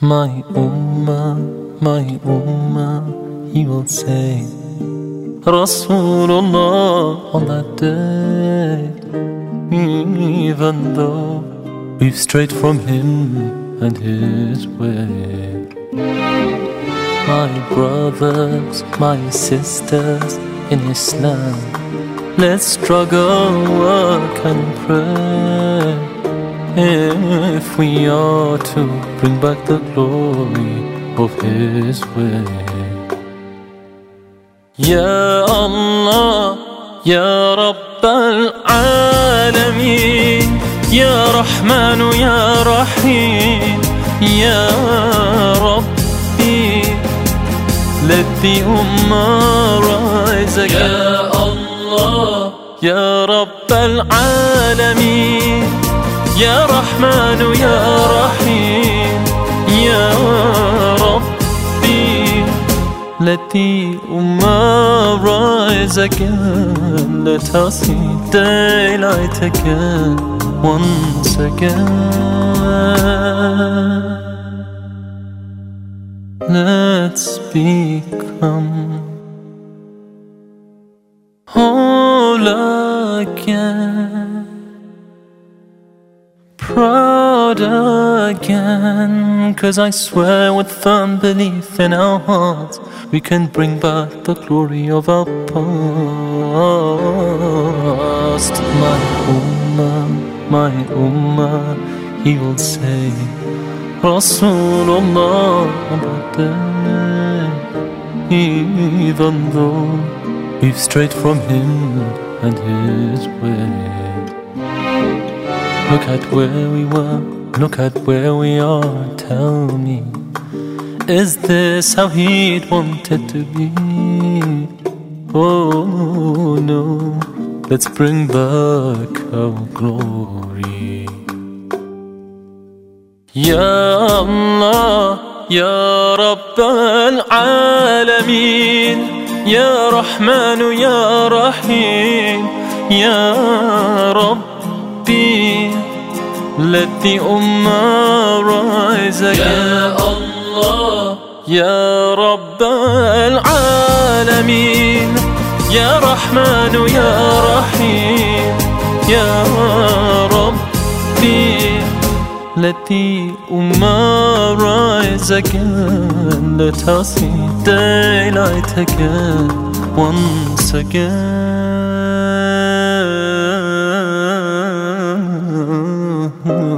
My Ummah, my Ummah, he will say, Rasulullah on that day, even though we've strayed from him and his way. My brothers, my sisters in Islam, let's struggle, work and pray. If we are to bring back the glory of His way. يا الله يا رب العالمين يا رحمن يا رحيم يا ربي let the ummah rise again يا الله يا رب العالمين رحمن يا رحيم يا ربي التي أما رأيزك لا تعصي ديلعتك وانسك Let's become all again Again, 'cause again. Cause I swear with firm belief in our hearts, we can bring back the glory of our past. My Ummah, my Ummah, he will say, Rasulullah, even though we've strayed from him and his way. Look at where we were Look at where we are, tell me Is this how he'd wanted to be? Oh no, let's bring back our glory يا الله يا رب العالمين يا رحمن يا رحيم يا رب التي أمة رزق يا الله يا رب العالمين يا رحمن يا رحيم يا ربي التي أمة رزق لا تصيد ليلتك once again Oh.